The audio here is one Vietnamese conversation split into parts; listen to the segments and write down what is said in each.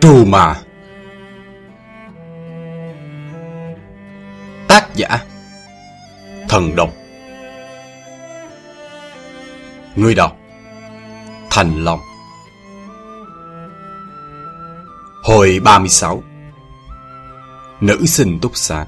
Trù mà. Tác giả. Thần Độc Người đọc. Thành Long. Hồi 36 Nữ sinh túc xá.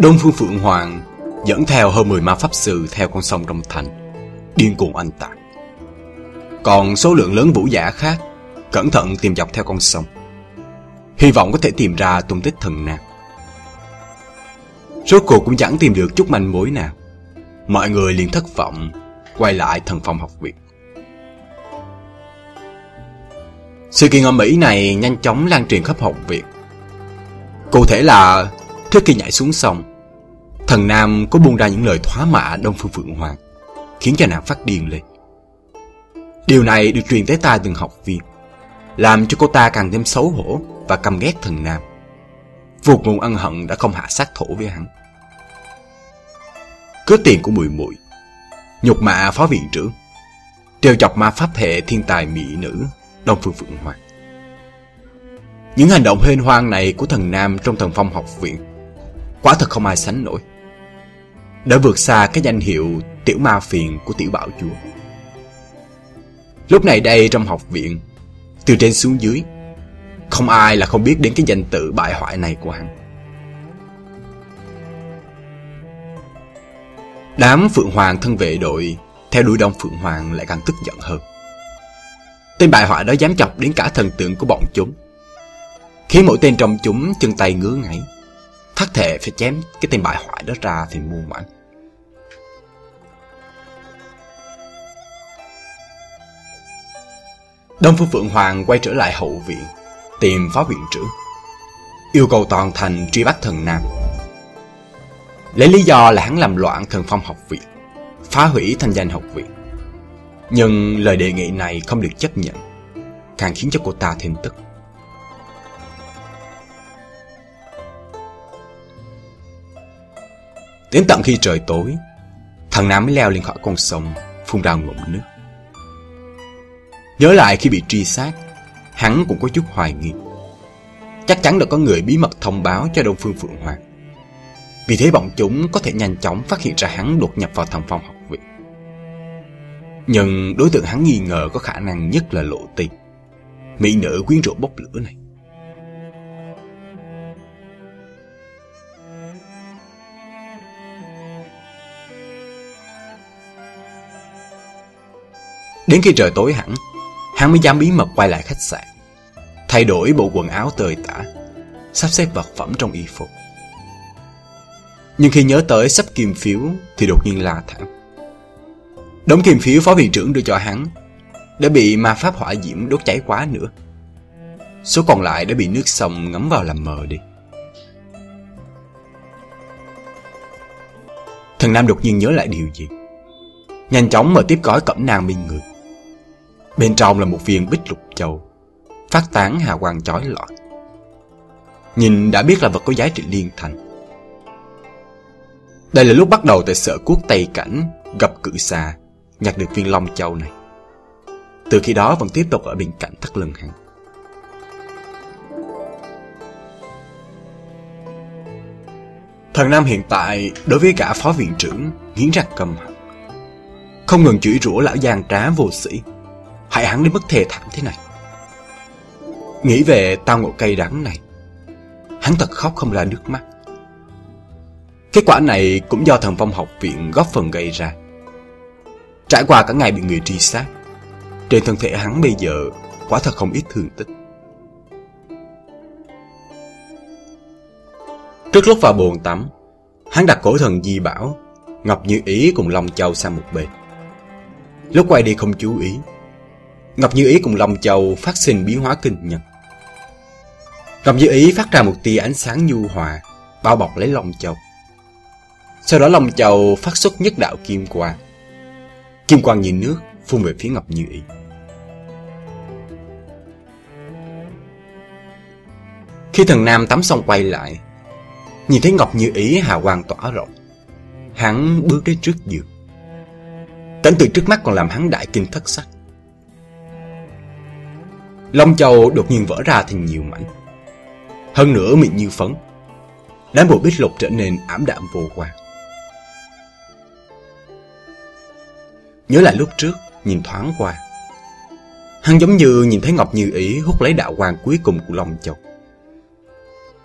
Đông Phương Phượng Hoàng dẫn theo hơn 10 ma pháp sư theo con sông trong thành, điên cuồng oanh tạc. Còn số lượng lớn vũ giả khác cẩn thận tìm dọc theo con sông, hy vọng có thể tìm ra tung tích thần nam. Rốt cuộc cũng chẳng tìm được chút manh mối nào. Mọi người liền thất vọng, quay lại thần phòng học viện. Sự kiện ở Mỹ này nhanh chóng lan truyền khắp học viện. Cụ thể là trước khi nhảy xuống sông, thần Nam có buông ra những lời thoá mạ Đông Phương Phượng Hoàng, khiến cho nàng phát điên lên. Điều này được truyền tới tai từng học viên, làm cho cô ta càng thêm xấu hổ và căm ghét thần Nam. Vụt nguồn ân hận đã không hạ sát thủ với hắn. Cướp tiền của mùi muội nhục mạ phó viện trưởng, trêu chọc ma pháp hệ thiên tài mỹ nữ Đông Phương Phượng Hoàng. Những hành động hên hoang này của thần Nam trong thần phong học viện Quả thật không ai sánh nổi đã vượt xa cái danh hiệu tiểu ma phiền của tiểu bảo chúa. Lúc này đây trong học viện, Từ trên xuống dưới, Không ai là không biết đến cái danh tự bại hoại này của hắn. Đám Phượng Hoàng thân vệ đội Theo đuổi đông Phượng Hoàng lại càng tức giận hơn. Tên bại hoại đó dám chọc đến cả thần tượng của bọn chúng, Khiến mỗi tên trong chúng chân tay ngứa ngáy. Thất thể phải chém cái tên bại hoại đó ra thì muôn mảnh. Đông Phương Phượng Hoàng quay trở lại hậu viện, Tìm phó viện trưởng, Yêu cầu toàn thành truy bắt thần Nam. Lấy lý do là hắn làm loạn thần phong học viện, Phá hủy thanh danh học viện. Nhưng lời đề nghị này không được chấp nhận, Càng khiến cho cô ta thêm tức. Đến tận khi trời tối, thằng Nam mới leo lên khỏi con sông, phun ra ngụm nước. Nhớ lại khi bị truy sát, hắn cũng có chút hoài nghi. Chắc chắn đã có người bí mật thông báo cho Đông Phương Phượng Hoàng. Vì thế bọn chúng có thể nhanh chóng phát hiện ra hắn đột nhập vào thằng phòng học viện. Nhưng đối tượng hắn nghi ngờ có khả năng nhất là lộ tình. Mỹ nữ quyến rũ bốc lửa này. Đến khi trời tối hẳn, hắn mới dám bí mật quay lại khách sạn. Thay đổi bộ quần áo tơi tả, sắp xếp vật phẩm trong y phục. Nhưng khi nhớ tới sắp kim phiếu thì đột nhiên la thẳng. Đống kim phiếu phó viện trưởng đưa cho hắn đã bị ma pháp hỏa diễm đốt cháy quá nữa. Số còn lại đã bị nước sông ngấm vào làm mờ đi. Thần Nam đột nhiên nhớ lại điều gì. Nhanh chóng mở tiếp gói cẩm nang bên người. Bên trong là một viên bích lục châu, phát tán hào quang chói lọi. Nhìn đã biết là vật có giá trị liên thành. Đây là lúc bắt đầu tại sở quốc Tây Cảnh gặp cự xà, nhặt được viên long châu này. Từ khi đó vẫn tiếp tục ở bên cạnh thắt lưng hắn. Thần Nam hiện tại đối với cả phó viện trưởng nghiến răng cầm. Không ngừng chửi rủa lão giang trá vô sĩ hại hắn đến mức thề thảm thế này. Nghĩ về tao ngộ cây đắng này, hắn thật khóc không ra nước mắt. Kết quả này cũng do thần phong học viện góp phần gây ra. Trải qua cả ngày bị người truy sát, trên thân thể hắn bây giờ quả thật không ít thương tích. Trước lúc vào bồn tắm, hắn đặt cổ thần di bảo, Ngọc Như Ý cùng Long Châu sang một bên. Lúc quay đi không chú ý, Ngọc Như Ý cùng Long Châu phát sinh biến hóa kinh nhật. Ngọc Như Ý phát ra một tia ánh sáng nhu hòa, bao bọc lấy Long Châu. Sau đó Long Châu phát xuất nhất đạo kim quang. Kim quang như nước phun về phía Ngọc Như Ý. Khi thần Nam tắm xong quay lại, nhìn thấy Ngọc Như Ý hào quang tỏa rộng, hắn bước đến trước giường. Cảnh tượng trước mắt còn làm hắn đại kinh thất sắc. Long Châu đột nhiên vỡ ra thành nhiều mảnh. Hơn nữa mịn như phấn. Đám bộ bích lục trở nên ảm đạm vô quan. Nhớ lại lúc trước, nhìn thoáng qua. Hắn giống như nhìn thấy Ngọc Như Ý hút lấy đạo quang cuối cùng của Long Châu.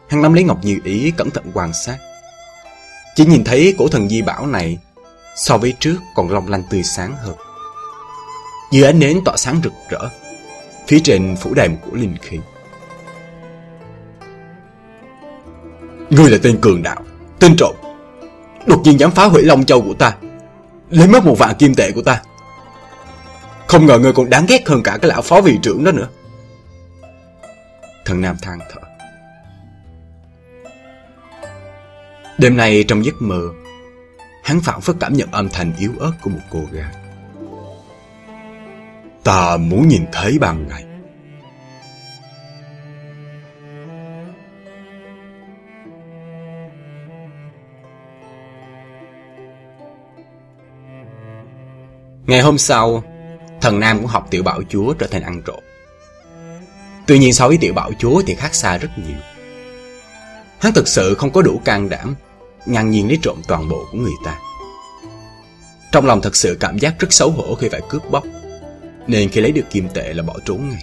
Hắn nắm lấy Ngọc Như Ý cẩn thận quan sát. Chỉ nhìn thấy cổ thần di bảo này so với trước còn long lanh tươi sáng hơn. Như ánh nến tỏa sáng rực rỡ, phía trên phủ đàm của linh khí. Ngươi là tên cường đạo, tên trộm. Đột nhiên dám phá hủy Long Châu của ta, lấy mất một vạn kim tệ của ta. Không ngờ ngươi còn đáng ghét hơn cả cái lão phó vị trưởng đó nữa. Thần Nam than thở. Đêm nay trong giấc mơ, hắn phản phất cảm nhận âm thanh yếu ớt của một cô gái. Ta muốn nhìn thấy ban ngày. Ngày hôm sau, thần Nam cũng học tiểu bảo chúa trở thành ăn trộm. Tuy nhiên so với tiểu bảo chúa thì khác xa rất nhiều. Hắn thực sự không có đủ can đảm, ngang nhiên lấy trộm toàn bộ của người ta. Trong lòng thật sự cảm giác rất xấu hổ khi phải cướp bóc, nên khi lấy được kim tệ là bỏ trốn ngay.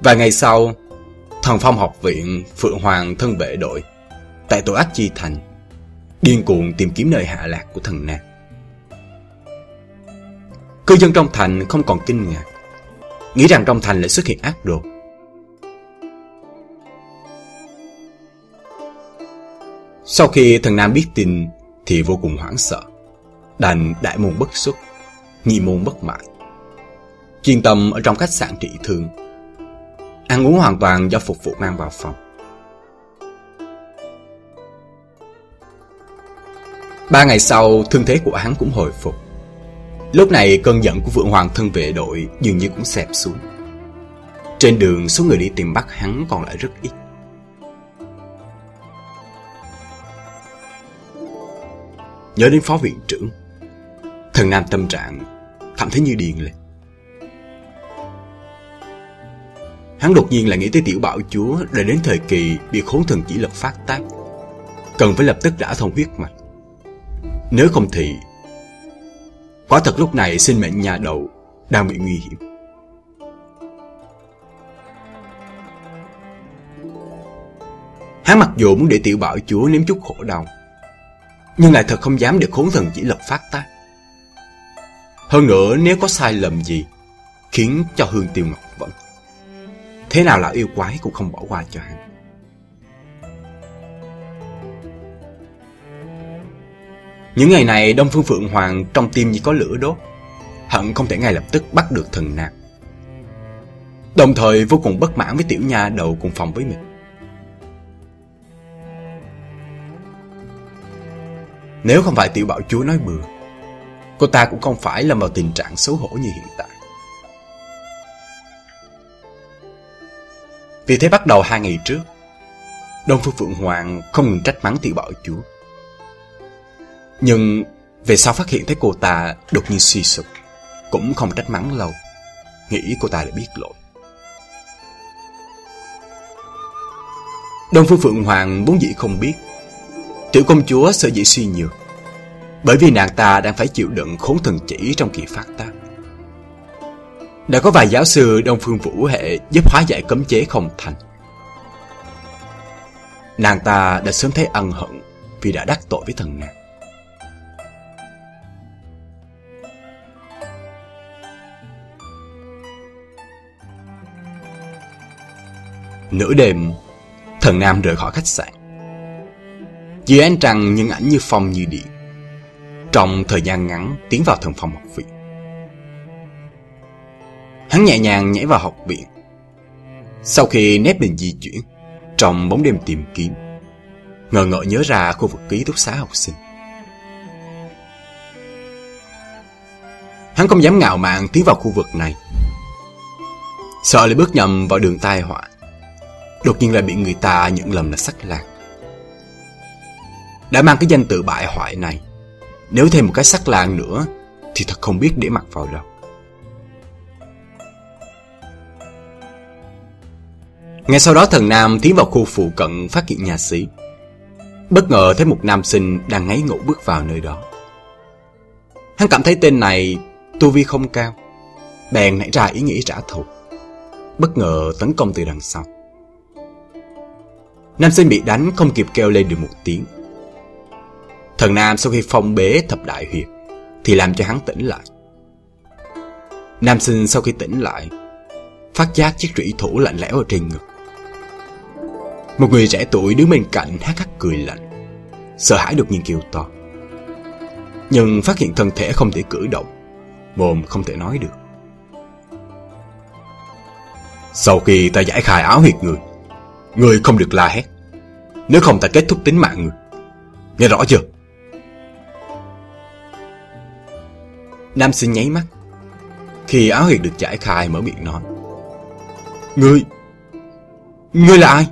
Vài ngày sau, thần phong học viện Phượng Hoàng thân vệ đội tại tổ ác chi thành điên cuồng tìm kiếm nơi hạ lạc của thần nam. Cư dân trong thành không còn kinh ngạc, nghĩ rằng trong thành lại xuất hiện ác đồ. Sau khi thần nam biết tin thì vô cùng hoảng sợ, đành đại môn bất xuất, nhị môn bất mãn, Chuyên tâm ở trong khách sạn trị thương, ăn uống hoàn toàn do phục vụ mang vào phòng. Ba ngày sau, thương thế của hắn cũng hồi phục. Lúc này cơn giận của Vượng Hoàng thân vệ đội dường như cũng xẹp xuống. Trên đường, số người đi tìm bắt hắn còn lại rất ít. Nhớ đến phó viện trưởng, thần nam tâm trạng, cảm thấy như điên lên. Hắn đột nhiên lại nghĩ tới tiểu bảo chúa đã đến thời kỳ bị khốn thần chỉ lực phát tác. Cần phải lập tức đã thông huyết mạch. Nếu không thì, Quả thật lúc này sinh mệnh nhà đầu Đang bị nguy hiểm Hắn mặc dù muốn để tiểu bảo chúa nếm chút khổ đau, Nhưng lại thật không dám để khốn thần chỉ lực phát tác hơn nữa, nếu có sai lầm gì, Khiến cho Hương Tiêu Ngọc vẫn. Thế nào là yêu quái cũng không bỏ qua cho hắn. Những ngày này, Đông Phương Phượng Hoàng trong tim như có lửa đốt. Hận không thể ngay lập tức bắt được thần nam Đồng thời, vô cùng bất mãn với tiểu nha đầu cùng phòng với mình. Nếu không phải tiểu bảo chúa nói bừa Cô ta cũng không phải là vào tình trạng xấu hổ như hiện tại. Vì thế bắt đầu hai ngày trước, Đông Phương Phượng Hoàng không ngừng trách mắng tiểu bảo chúa. Nhưng về sau phát hiện thấy cô ta đột nhiên suy sụp, Cũng không trách mắng lâu, Nghĩ cô ta đã biết lỗi. Đông Phương Phượng Hoàng vốn dĩ không biết, Tiểu công chúa sợ dĩ suy nhược bởi vì nàng ta đang phải chịu đựng khốn thần chỉ trong kỳ phát tác Đã có vài giáo sư Đông Phương Vũ Hệ giúp hóa giải cấm chế không thành Nàng ta đã sớm thấy ân hận vì đã đắc tội với thần nàng Nửa đêm, thần Nam rời khỏi khách sạn. Dưới ánh trăng nhưng ảnh như phong như điện. Trong thời gian ngắn tiến vào thần phòng học viện. Hắn nhẹ nhàng nhảy vào học viện. Sau khi nép mình di chuyển, trong bóng đêm tìm kiếm, ngờ ngợ nhớ ra khu vực ký túc xá học sinh. Hắn không dám ngạo mạn tiến vào khu vực này. Sợ lại bước nhầm vào đường tai họa. Đột nhiên lại bị người ta nhận lầm là sắc lạc. Đã mang cái danh tự bại hoại này, nếu thêm một cái sắc làng nữa thì thật không biết để mặc vào đâu. Ngay sau đó thần Nam tiến vào khu phụ cận phát hiện nhà sĩ. Bất ngờ thấy một nam sinh đang ngáy ngủ bước vào nơi đó. Hắn cảm thấy tên này tu vi không cao, bèn nảy ra ý nghĩ trả thù. Bất ngờ tấn công từ đằng sau. Nam sinh bị đánh không kịp kêu lên được một tiếng. Thần Nam sau khi phong bế thập đại huyệt thì làm cho hắn tỉnh lại. Nam sinh sau khi tỉnh lại, phát giác chiếc trụy thủ lạnh lẽo ở trên ngực. Một người trẻ tuổi đứng bên cạnh hát hắc cười lạnh, sợ hãi đột nhiên kêu to. Nhưng phát hiện thân thể không thể cử động, mồm không thể nói được. Sau khi ta giải khai áo huyệt người, người không được la hét. Nếu không ta kết thúc tính mạng người. Nghe rõ chưa? Nam sinh nháy mắt. Khi áo huyệt được giải khai mở miệng nói. Ngươi... Ngươi là ai?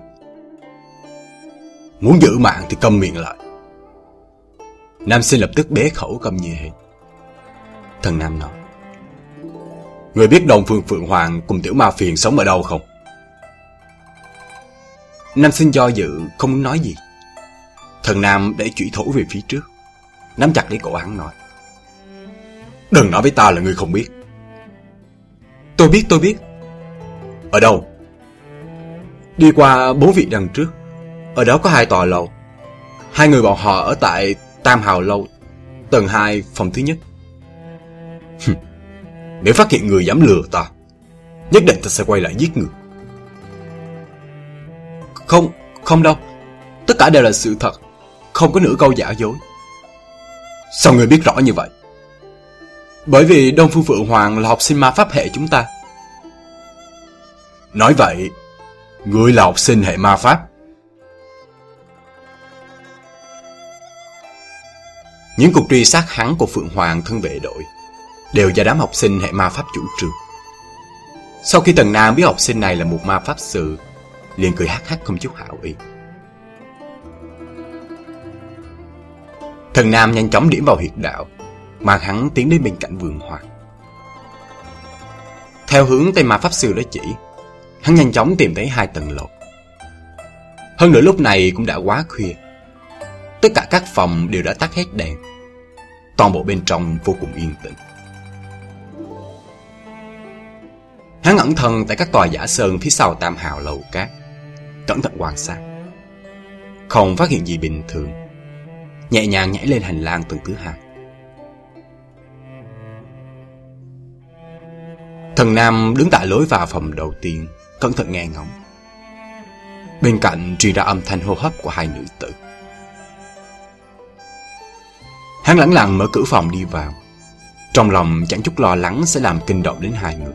Muốn giữ mạng thì câm miệng lại. Nam sinh lập tức bế khẩu cầm nhì hệ. Thần Nam nói. Người biết đồng phương Phượng Hoàng cùng tiểu ma phiền sống ở đâu không? Nam sinh do dự, không muốn nói gì. Thần Nam để chủy thủ về phía trước. Nắm chặt lấy cổ hắn nói. Đừng nói với ta là người không biết. Tôi biết, tôi biết. Ở đâu? Đi qua bốn vị đằng trước. Ở đó có hai tòa lầu. Hai người bọn họ ở tại Tam Hào Lâu, tầng 2, phòng thứ nhất. Nếu phát hiện người dám lừa ta, nhất định ta sẽ quay lại giết người. Không, không đâu. Tất cả đều là sự thật, không có nửa câu giả dối. Sao người biết rõ như vậy? Bởi vì Đông Phương Phượng Hoàng là học sinh ma pháp hệ chúng ta. Nói vậy, ngươi là học sinh hệ ma pháp. Những cuộc truy sát hắn của Phượng Hoàng thân vệ đội đều do đám học sinh hệ ma pháp chủ trương. Sau khi Tần Nam biết học sinh này là một ma pháp sư, liền cười hắc hắc không chút hảo ý. Thần Nam nhanh chóng điểm vào huyệt đạo, mà hắn tiến đến bên cạnh vườn hoa. Theo hướng tay ma pháp sư đó chỉ, hắn nhanh chóng tìm thấy hai tầng lầu. Hơn nữa lúc này cũng đã quá khuya. Tất cả các phòng đều đã tắt hết đèn. Toàn bộ bên trong vô cùng yên tĩnh. Hắn ẩn thân tại các tòa giả sơn phía sau tam hào lầu cát, cẩn thận quan sát. Không phát hiện gì bình thường, nhẹ nhàng nhảy lên hành lang tầng thứ hai. Thần Nam đứng tại lối vào phòng đầu tiên, cẩn thận nghe ngóng. Bên cạnh truyền ra âm thanh hô hấp của hai nữ tử. Hắn lẳng lặng mở cửa phòng đi vào. Trong lòng chẳng chút lo lắng sẽ làm kinh động đến hai người.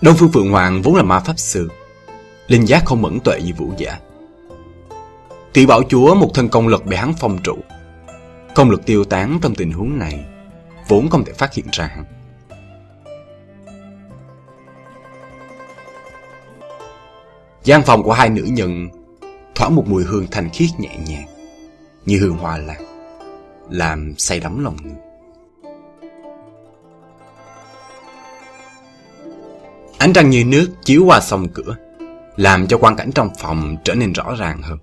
Đông Phương Phượng Hoàng vốn là ma pháp sư, linh giác không mẫn tuệ như vũ giả. Tỷ bảo chúa một thân công lực bị hắn phong trụ. Công lực tiêu tán trong tình huống này, vốn không thể phát hiện ra hắn. gian phòng của hai nữ nhân thoảng một mùi hương thanh khiết nhẹ nhàng, như hương hoa lan, làm say đắm lòng người. Ánh trăng như nước chiếu qua sông cửa, làm cho quang cảnh trong phòng trở nên rõ ràng hơn.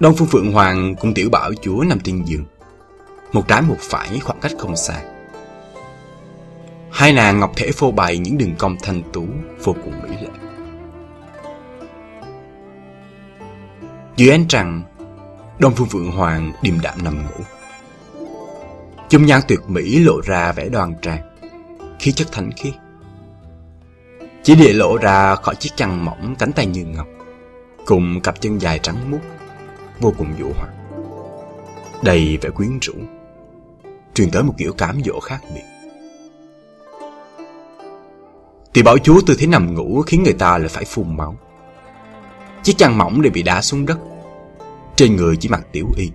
Đông Phương Phượng Hoàng cùng tiểu bảo chúa nằm trên giường, một trái một phải khoảng cách không xa. Hai nàng ngọc thể phô bày những đường cong thanh tú vô cùng mỹ lệ. Dưới ánh trăng, Đông Phương vượng Hoàng điềm đạm nằm ngủ. Chung nhan tuyệt mỹ lộ ra vẻ đoan trang, khí chất thánh khiết. Chỉ để lộ ra khỏi chiếc chăn mỏng cánh tay như ngọc, cùng cặp chân dài trắng muốt, vô cùng dụ hoặc. Đầy vẻ quyến rũ, truyền tới một kiểu cám dỗ khác biệt. Thì bảo chúa tư thế nằm ngủ khiến người ta lại phải phun máu. Chiếc chăn mỏng đều bị đá xuống đất. Trên người chỉ mặc tiểu y.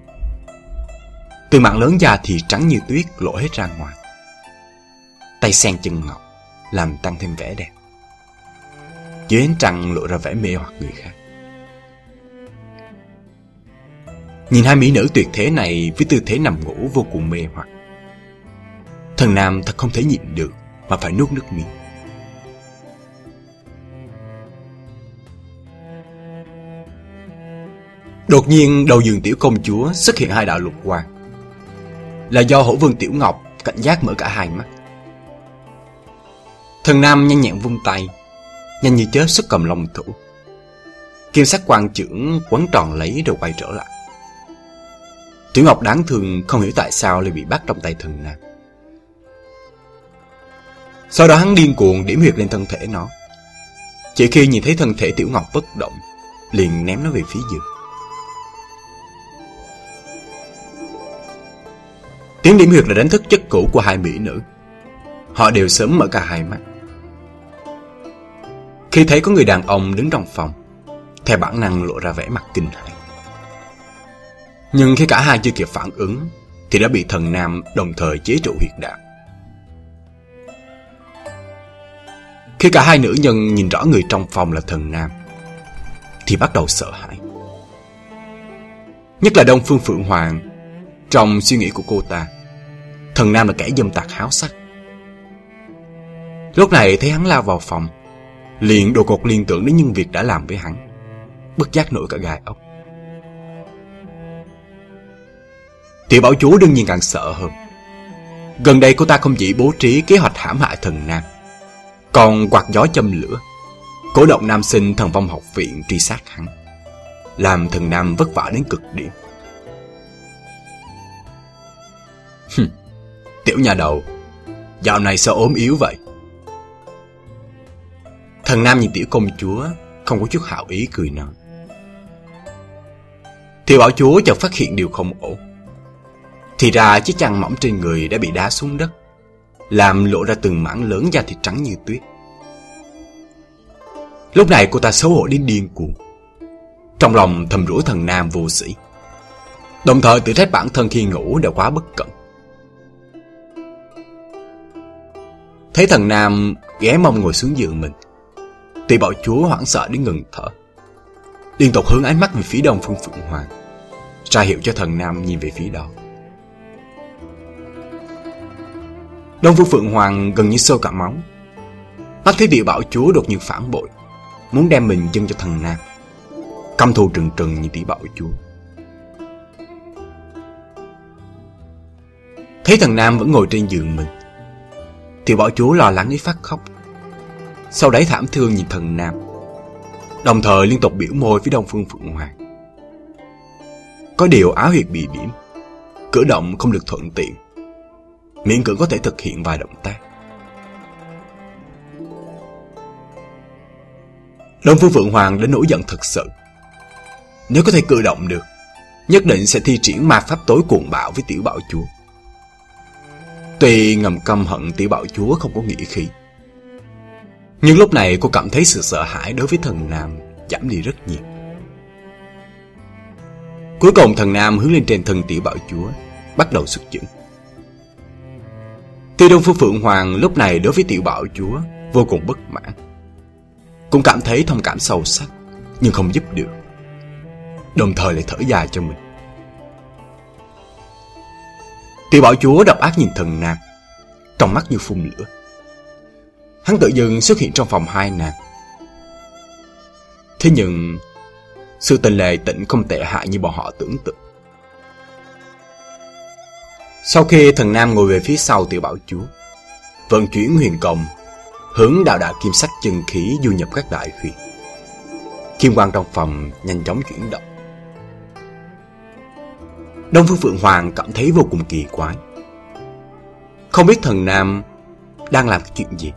Từ mạng lớn da thì trắng như tuyết lộ hết ra ngoài. Tay sen chân ngọc, làm tăng thêm vẻ đẹp. Dưới ánh trăng lộ ra vẻ mê hoặc người khác. Nhìn hai mỹ nữ tuyệt thế này với tư thế nằm ngủ vô cùng mê hoặc. Thần Nam thật không thể nhịn được mà phải nuốt nước miếng. Đột nhiên đầu giường tiểu công chúa xuất hiện hai đạo lục quang. Là do hổ vương tiểu ngọc cảnh giác mở cả hai mắt. Thần Nam nhanh nhẹn vung tay, nhanh như chớp xuất cầm lòng thủ. Kim sắc quan trưởng quấn tròn lấy rồi quay trở lại. Tiểu Ngọc đáng thương không hiểu tại sao lại bị bắt trong tay thần Nam. Sau đó hắn điên cuồng điểm huyệt lên thân thể nó. Chỉ khi nhìn thấy thân thể Tiểu Ngọc bất động, liền ném nó về phía giường. Tiếng điểm huyệt là đánh thức chất cũ của hai mỹ nữ. Họ đều sớm mở cả hai mắt. Khi thấy có người đàn ông đứng trong phòng, theo bản năng lộ ra vẻ mặt kinh hãi. Nhưng khi cả hai chưa kịp phản ứng, thì đã bị thần nam đồng thời chế trụ huyệt đạo. Khi cả hai nữ nhân nhìn rõ người trong phòng là thần nam, thì bắt đầu sợ hãi. Nhất là Đông Phương Phượng Hoàng, trong suy nghĩ của cô ta, thần nam là kẻ dâm tạc háo sắc. Lúc này thấy hắn lao vào phòng, liền đồ cột liên tưởng đến những việc đã làm với hắn, bất giác nổi cả gai ốc. Tiểu bảo chúa đương nhiên càng sợ hơn. Gần đây cô ta không chỉ bố trí kế hoạch hãm hại thần nam, còn quạt gió châm lửa, cổ động nam sinh thần vong học viện truy sát hắn, làm thần nam vất vả đến cực điểm. Tiểu nhà đầu, dạo này sao ốm yếu vậy? Thần nam nhìn tiểu công chúa, không có chút hảo ý cười nói. Tiểu bảo chúa chợt phát hiện điều không ổn. Thì ra chiếc chăn mỏng trên người đã bị đá xuống đất, làm lộ ra từng mảng lớn da thịt trắng như tuyết. Lúc này cô ta xấu hổ đến điên cuồng. Trong lòng thầm rủa thần nam vô sĩ. Đồng thời tự trách bản thân khi ngủ đã quá bất cẩn. Thấy thần nam ghé mông ngồi xuống giường mình. Tỷ bảo chúa hoảng sợ đến ngừng thở. Liên tục hướng ánh mắt về phía đông phương phượng hoàng. Ra hiệu cho thần nam nhìn về phía đó. Đông Phương Phượng Hoàng gần như sôi cả máu. Mắt thấy địa bảo chúa đột nhiên phản bội, muốn đem mình dâng cho thần nam. Căm thù trừng trừng như tỷ bảo chúa. Thấy thần nam vẫn ngồi trên giường mình, tiểu bảo chúa lo lắng đến phát khóc. Sau đấy thảm thương nhìn thần nam, đồng thời liên tục biểu môi với Đông Phương Phượng Hoàng. Có điều áo huyệt bị điểm, cử động không được thuận tiện miễn cưỡng có thể thực hiện vài động tác. Đông Phương Phượng Hoàng đã nổi giận thật sự. Nếu có thể cử động được, nhất định sẽ thi triển ma pháp tối cuồng bạo với tiểu bảo chúa. Tuy ngầm căm hận tiểu bảo chúa không có nghĩa khí. Nhưng lúc này cô cảm thấy sự sợ hãi đối với thần Nam giảm đi rất nhiều. Cuối cùng thần Nam hướng lên trên thân tiểu bảo chúa, bắt đầu xuất chứng. Tiêu Đông Phương Phượng Hoàng lúc này đối với tiểu bảo chúa vô cùng bất mãn. Cũng cảm thấy thông cảm sâu sắc, nhưng không giúp được. Đồng thời lại thở dài cho mình. Tiểu bảo chúa độc ác nhìn thần nam, trong mắt như phun lửa. Hắn tự dưng xuất hiện trong phòng hai nàng. Thế nhưng, sự tình lệ tịnh không tệ hại như bọn họ tưởng tượng. Sau khi thần nam ngồi về phía sau tiểu bảo chúa, vận chuyển huyền công, hướng đạo đạo kim sắc chân khí du nhập các đại huyền. Kim quang trong phòng nhanh chóng chuyển động. Đông Phương Phượng Hoàng cảm thấy vô cùng kỳ quái. Không biết thần nam đang làm chuyện gì,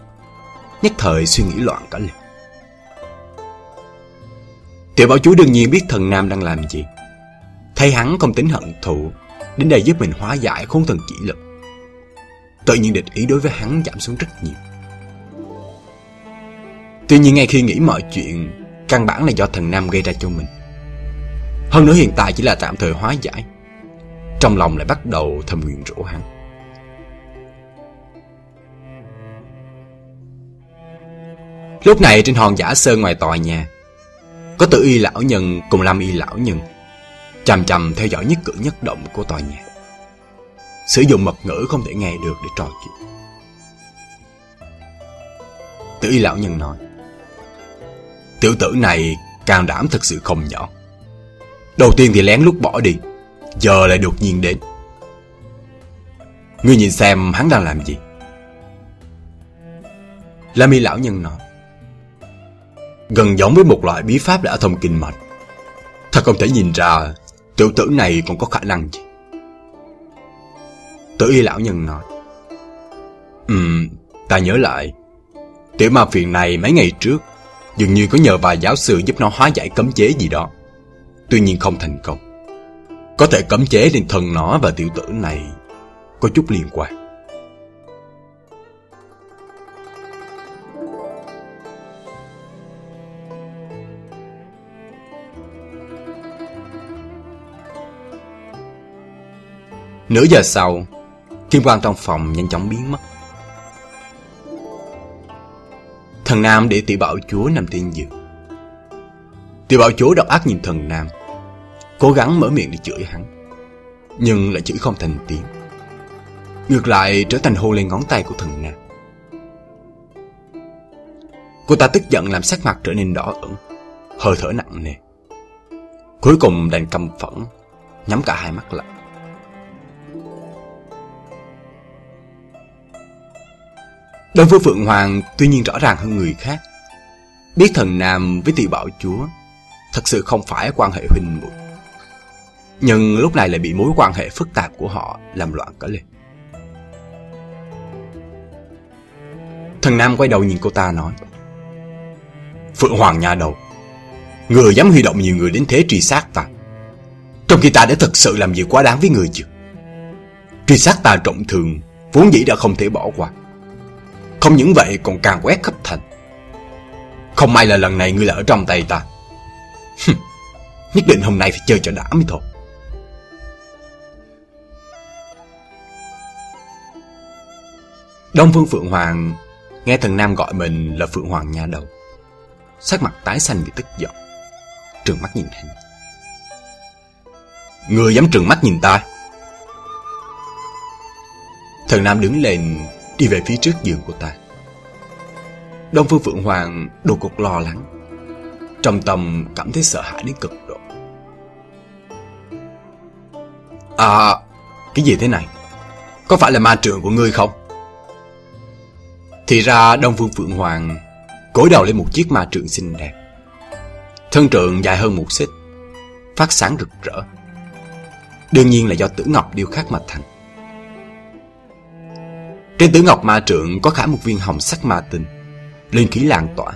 nhất thời suy nghĩ loạn cả lên. Tiểu bảo chúa đương nhiên biết thần nam đang làm gì. Thấy hắn không tính hận thù đến đây giúp mình hóa giải khốn thần chỉ lực. Tự nhiên địch ý đối với hắn giảm xuống rất nhiều. Tuy nhiên ngay khi nghĩ mọi chuyện, Căn bản là do thần Nam gây ra cho mình Hơn nữa hiện tại chỉ là tạm thời hóa giải Trong lòng lại bắt đầu thầm nguyện rủa hắn Lúc này trên hòn giả sơn ngoài tòa nhà, Có tự y lão nhân cùng Lam y lão nhân Chầm chầm theo dõi nhất cử nhất động của tòa nhà. Sử dụng mật ngữ không thể nghe được để trò chuyện. Tử y lão nhân nói, Tiểu tử này càng đảm thật sự không nhỏ. Đầu tiên thì lén lút bỏ đi, Giờ lại đột nhiên đến. Ngươi nhìn xem hắn đang làm gì. La mi lão nhân nói, Gần giống với một loại bí pháp đã thông kinh mạch. Thật không thể nhìn ra Tiểu tử này còn có khả năng gì Tử y lão nhân nói. Ừm, ta nhớ lại. Tiểu ma phiền này mấy ngày trước Dường như có nhờ vài giáo sư giúp nó hóa giải cấm chế gì đó. Tuy nhiên không thành công. Có thể cấm chế lên thần nó và tiểu tử này Có chút liên quan. Nửa giờ sau, Kim quang trong phòng nhanh chóng biến mất. Thần Nam để tiểu bảo chúa nằm trên giường. Tiểu bảo chúa độc ác nhìn thần Nam, Cố gắng mở miệng để chửi hắn, Nhưng lại chửi không thành tiếng. Ngược lại, trở thành hô lên ngón tay của thần Nam. Cô ta tức giận làm sắc mặt trở nên đỏ ửng, Hơi thở nặng nề. Cuối cùng đành cầm phẫn, Nhắm cả hai mắt lại. Đối với Phượng Hoàng, tuy nhiên rõ ràng hơn người khác. Biết thần Nam với tỷ bảo chúa, thật sự không phải quan hệ huynh muội. Nhưng lúc này lại bị mối quan hệ phức tạp của họ làm loạn cả lên. Thần Nam quay đầu nhìn cô ta nói, Phượng Hoàng nhà đầu, Người dám huy động nhiều người đến thế truy sát ta Trong khi ta đã thật sự làm gì quá đáng với người chưa Truy sát ta trọng thường Vốn dĩ đã không thể bỏ qua không những vậy, còn càng quét khắp thành. Không may là lần này ngươi là ở trong tay ta. Nhất định hôm nay phải chơi cho đã mới thôi. Đông Phương Phượng Hoàng Nghe thần Nam gọi mình là Phượng Hoàng nhà đầu. Sắc mặt tái xanh vì tức giận. Trừng mắt nhìn hắn. Người dám trừng mắt nhìn ta? Thần Nam đứng lên đi về phía trước giường của ta. Đông Phương Phượng Hoàng đột cục lo lắng, trong tâm cảm thấy sợ hãi đến cực độ. À, cái gì thế này? Có phải là ma trường của ngươi không? Thì ra Đông Phương Phượng Hoàng cối đầu lên một chiếc ma trượng xinh đẹp. Thân trượng dài hơn một xích, phát sáng rực rỡ. Đương nhiên là do tử ngọc điêu khắc mà thành. Trên tử ngọc ma trượng có khả một viên hồng sắc ma tinh, linh khí lan tỏa.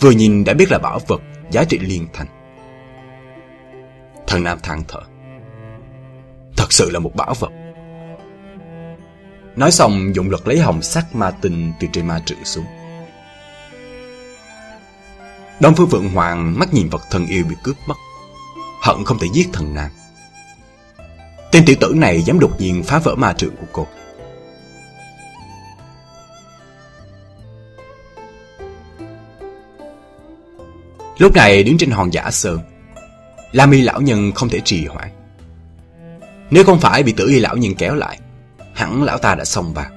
Vừa nhìn đã biết là bảo vật, giá trị liên thành. Thần Nam than thở. Thật sự là một bảo vật. Nói xong dụng lực lấy hồng sắc ma tinh từ trên ma trượng xuống. Đông Phương Phượng Hoàng mắt nhìn vật thần yêu bị cướp mất. Hận không thể giết thần Nam. Tên tiểu tử này dám đột nhiên phá vỡ ma trượng của cô. Lúc này đứng trên hòn giả sơn. La mi lão nhân không thể trì hoãn. Nếu không phải bị tử y lão nhân kéo lại, Hẳn lão ta đã xông vào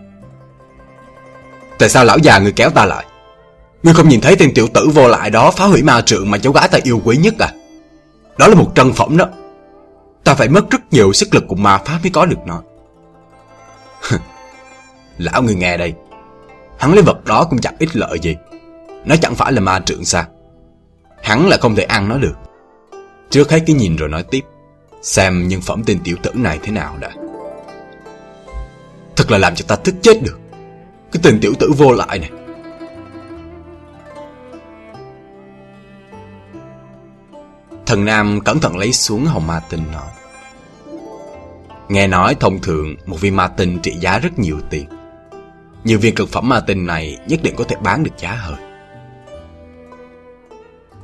Tại sao lão già người kéo ta lại? Ngươi không nhìn thấy tên tiểu tử vô lại đó Phá hủy ma trượng mà cháu gái ta yêu quý nhất à? Đó là một trân phẩm đó. Ta phải mất rất nhiều sức lực của ma pháp mới có được nó. Lão người nghe đây. Hắn lấy vật đó cũng chẳng ít lợi gì. Nó chẳng phải là ma trượng sao? Hắn là không thể ăn nó được. Trước hết cái nhìn rồi nói tiếp, Xem nhân phẩm tên tiểu tử này thế nào đã. Thật là làm cho ta tức chết được. Cái tên tiểu tử vô lại này. Thần Nam cẩn thận lấy xuống hồng ma tinh nói. Nghe nói thông thường một viên ma tinh trị giá rất nhiều tiền. Nhiều viên cực phẩm ma tinh này nhất định có thể bán được giá hơi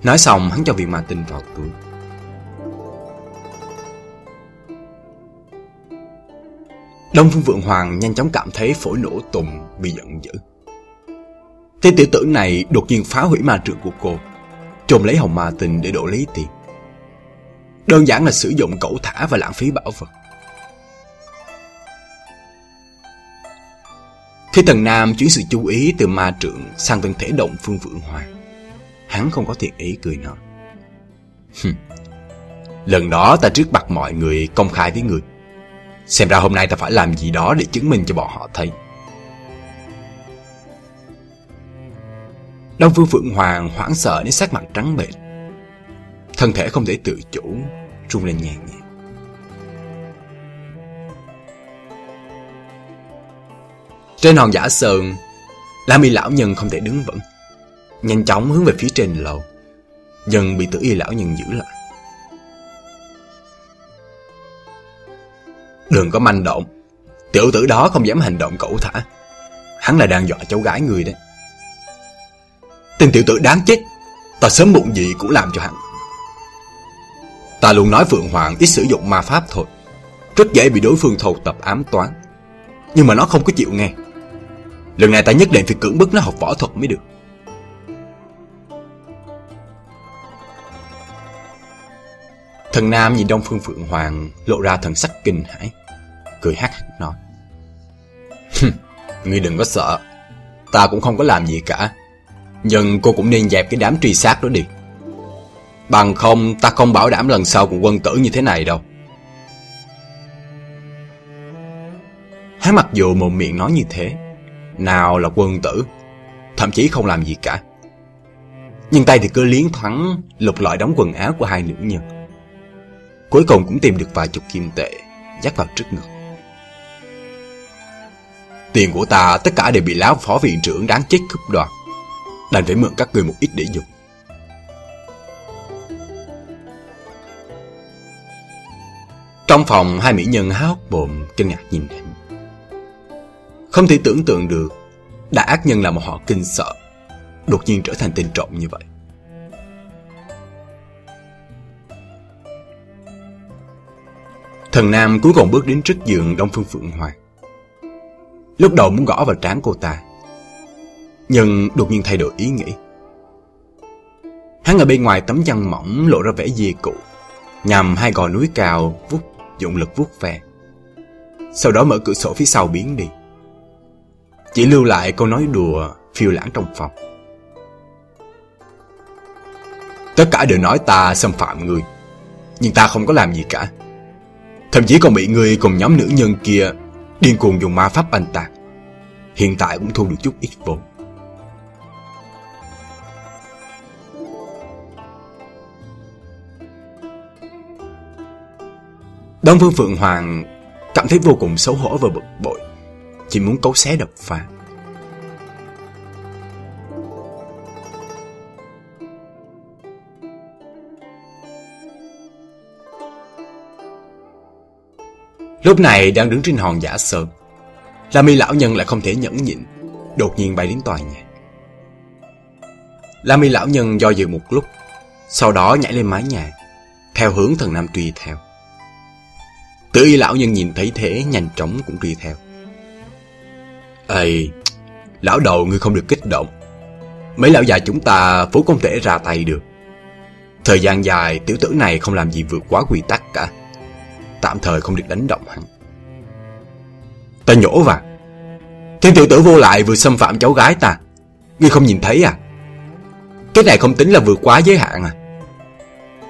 Nói xong hắn cho viên ma tinh vào túi Đông Phương Vượng Hoàng nhanh chóng cảm thấy phổi nổ tùng bị giận dữ. Tên tiểu tử này đột nhiên phá hủy ma trượng của cô, trộm lấy hồng ma tinh để đổ lấy tiền. Đơn giản là sử dụng cẩu thả và lãng phí bảo vật. Khi Tần Nam chuyển sự chú ý từ ma trượng sang thân thể động Phương Vượng Hoàng, hắn không có thiện ý cười nói. Lần đó ta trước mặt mọi người công khai với người Xem ra hôm nay ta phải làm gì đó để chứng minh cho bọn họ thấy. Đông Phương Phượng Hoàng hoảng sợ đến sắc mặt trắng bệch. Thân thể không thể tự chủ, rung lên nhẹ nhẹ. Trên hòn giả sơn, lam Mi lão nhân không thể đứng vững. Nhanh chóng hướng về phía trên lầu. Dần bị tử y lão nhân giữ lại. Đừng có manh động. Tiểu tử đó không dám hành động cẩu thả. Hắn là đang dọa cháu gái người đấy. Tên tiểu tử đáng chết. Ta sớm muộn gì cũng làm cho hắn. Ta luôn nói Phượng Hoàng ít sử dụng ma pháp thôi. Rất dễ bị đối phương thầu tập ám toán. Nhưng mà nó không có chịu nghe. Lần này ta nhất định phải cưỡng bức nó học võ thuật mới được. Thần Nam nhìn Đông Phương Phượng Hoàng lộ ra thần sắc kinh hãi cười hắc hắc nói. Ngươi đừng có sợ, ta cũng không có làm gì cả. Nhưng cô cũng nên dẹp cái đám truy sát đó đi. Bằng không ta không bảo đảm lần sau cùng quân tử như thế này đâu. Hắn mặc dù một miệng nói như thế, nào là quân tử, thậm chí không làm gì cả. Nhưng tay thì cứ liến thoáng lục lọi đóng quần áo của hai nữ nhân. Cuối cùng cũng tìm được vài chục kim tệ, dắt vào trước ngực. Tiền của ta tất cả đều bị lão phó viện trưởng đáng chết cướp đoạt. Đành phải mượn các người một ít để dùng. Trong phòng hai mỹ nhân há hốc bồm kinh ngạc nhìn hắn. Không thể tưởng tượng được đại ác nhân là một họ kinh sợ đột nhiên trở thành tên trộm như vậy. Thần Nam cuối cùng bước đến trước giường Đông Phương Phượng Hoàng. Lúc đầu muốn gõ vào trán cô ta, Nhưng đột nhiên thay đổi ý nghĩ. Hắn ở bên ngoài tấm chăn mỏng lộ ra vẻ dê cụ, Nhằm hai gò núi cao vút dụng lực vuốt ve. Sau đó mở cửa sổ phía sau biến đi. Chỉ lưu lại câu nói đùa phiêu lãng trong phòng. Tất cả đều nói ta xâm phạm người, Nhưng ta không có làm gì cả. Thậm chí còn bị người cùng nhóm nữ nhân kia điên cuồng dùng ma pháp anh tạc. Hiện tại cũng thu được chút ít vốn. Đông Phương Phượng Hoàng cảm thấy vô cùng xấu hổ và bực bội, chỉ muốn cấu xé đập phá. Lúc này đang đứng trên hòn giả sơn. La mi lão nhân lại không thể nhẫn nhịn, Đột nhiên bay đến tòa nhà. La mi lão nhân do dự một lúc, Sau đó nhảy lên mái nhà, Theo hướng thần nam truy theo. Tử y lão nhân nhìn thấy thế, Nhanh chóng cũng truy theo. Ê, Lão đầu ngươi không được kích động. Mấy lão già chúng ta vốn không thể ra tay được. Thời gian dài, tiểu tử này không làm gì vượt quá quy tắc cả. Tạm thời không được đánh động hắn. Ta nhổ vào. Thiên tiểu tử vô lại vừa xâm phạm cháu gái ta. Ngươi không nhìn thấy à? Cái này không tính là vượt quá giới hạn à?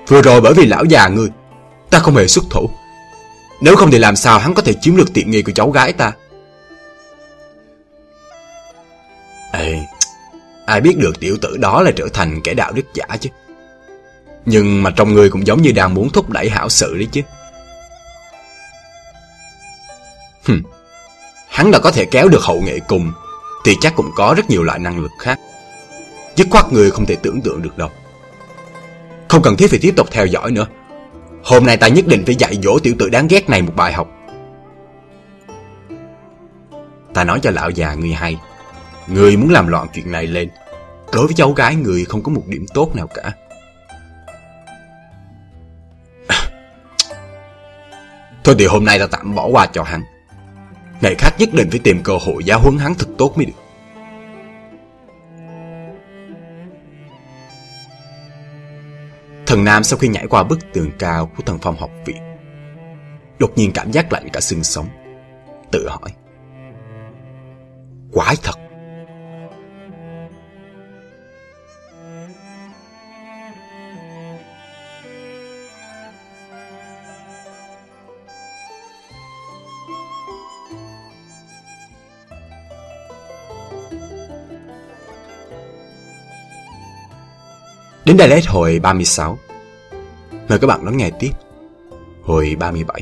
Vừa rồi bởi vì lão già ngươi, Ta không hề xuất thủ. Nếu không thì làm sao hắn có thể chiếm được tiện nghi của cháu gái ta? Ê, Ai biết được tiểu tử đó là trở thành kẻ đạo đức giả chứ? Nhưng mà trong người cũng giống như đang muốn thúc đẩy hảo sự đấy chứ. Hừm, hắn đã có thể kéo được hậu nghệ cùng Thì chắc cũng có rất nhiều loại năng lực khác. Dứt khoát người không thể tưởng tượng được đâu. Không cần thiết phải tiếp tục theo dõi nữa. Hôm nay ta nhất định phải dạy dỗ tiểu tử đáng ghét này một bài học. Ta nói cho lão già người hay Người muốn làm loạn chuyện này lên Đối với cháu gái người không có một điểm tốt nào cả. Thôi thì hôm nay ta tạm bỏ qua cho hắn. Ngày khác nhất định phải tìm cơ hội giáo huấn hắn thật tốt mới được. Thần Nam sau khi nhảy qua bức tường cao của thần phong học viện, đột nhiên cảm giác lạnh cả xương sống, tự hỏi. Quái thật! Đến đây là hết hồi 36. Mời các bạn lắng nghe tiếp hồi 37.